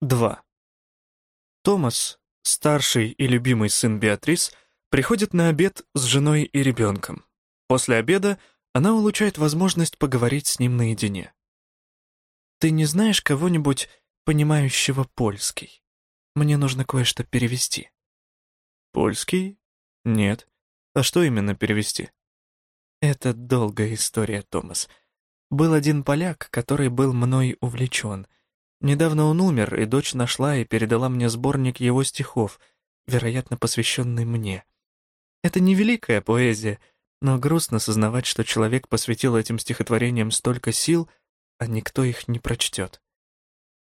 2. Томас, старший и любимый сын Беатрис, приходит на обед с женой и ребенком. После обеда она улучшает возможность поговорить с ним наедине. «Ты не знаешь кого-нибудь, понимающего польский? Мне нужно кое-что перевести». «Польский? Нет. А что именно перевести?» «Это долгая история, Томас. Был один поляк, который был мной увлечен. Недавно он умер, и дочь нашла и передала мне сборник его стихов, вероятно, посвященный мне. Это не великая поэзия, но грустно сознавать, что человек посвятил этим стихотворениям столько сил, а никто их не прочтет.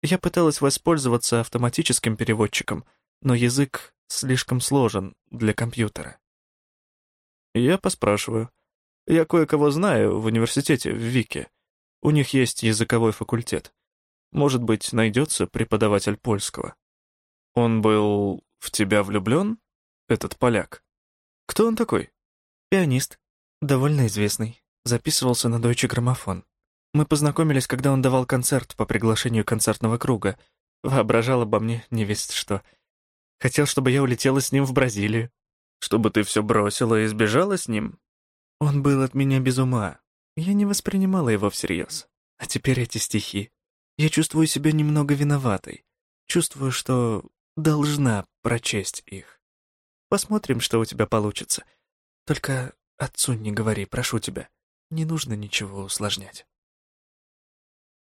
Я пыталась воспользоваться автоматическим переводчиком, но язык слишком сложен для компьютера. Я поспрашиваю. Я кое-кого знаю в университете, в Вике. У них есть языковой факультет. Может быть, найдется преподаватель польского. Он был в тебя влюблен, этот поляк? Кто он такой? Пианист. Довольно известный. Записывался на Deutsche Grammophon. Мы познакомились, когда он давал концерт по приглашению концертного круга. Воображал обо мне невесть что. Хотел, чтобы я улетела с ним в Бразилию. Чтобы ты все бросила и сбежала с ним? Он был от меня без ума. Я не воспринимала его всерьез. А теперь эти стихи. Я чувствую себя немного виноватой. Чувствую, что должна прочесть их. Посмотрим, что у тебя получится. Только отцу не говори, прошу тебя. Не нужно ничего усложнять.